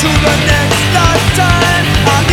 to the next lifetime.